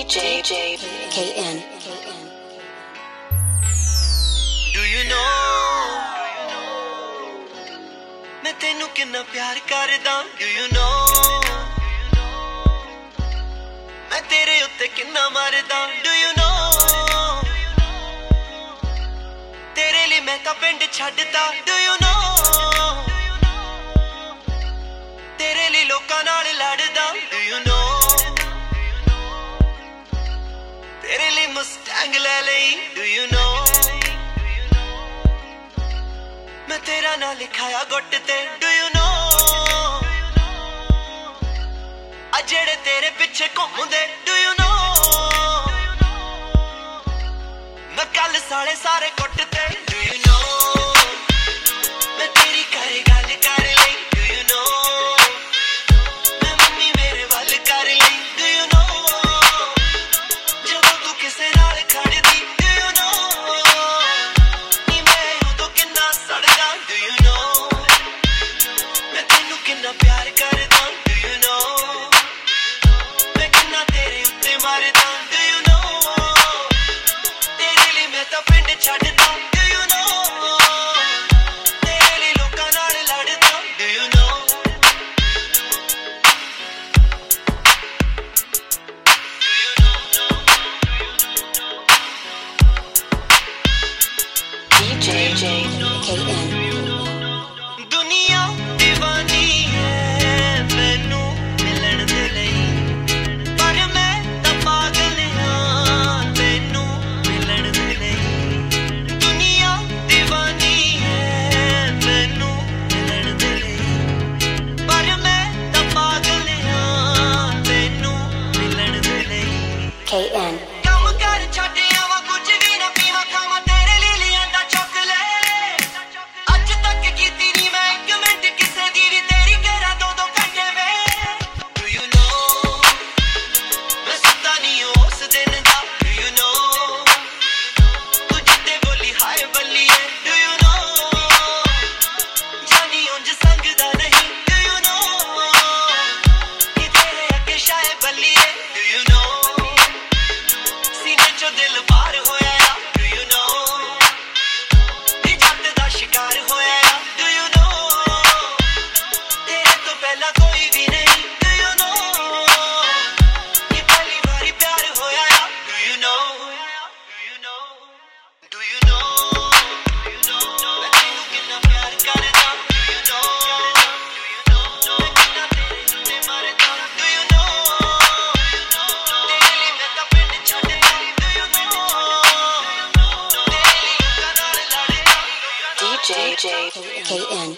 DJ Do you know? ਮੈਂ ਤੈਨੂੰ ਕਿੰਨਾ ਪਿਆਰ ਕਰਦਾ Do you know? ਮੈਂ ਤੇਰੇ ਉੱਤੇ ਕਿੰਨਾ ਮਰਦਾ Do you know? ਤੇਰੇ ਲਈ ਮੈਂ ਤਾਂ ਪਿੰਡ ਛੱਡਦਾ Do you know? ਅੰਗਲੇਲੀ ਡੂ ਯੂ ਨੋ ਮੈਂ ਤੇਰਾ ਨਾਂ ਲਿਖਾਇਆ ਗੁੱਟ ਤੇ ਡੂ ਯੂ ਨੋ ਆ ਜਿਹੜੇ ਤੇਰੇ ਪਿੱਛੇ ਘੁੰਮਦੇ ਡੂ ਯੂ ਨੋ ਮੈਂ ਕੱਲ ਸਾਲੇ ਸਾਰੇ ਗੁੱਟ ਤੇ do you know raddoppiare KM. KN.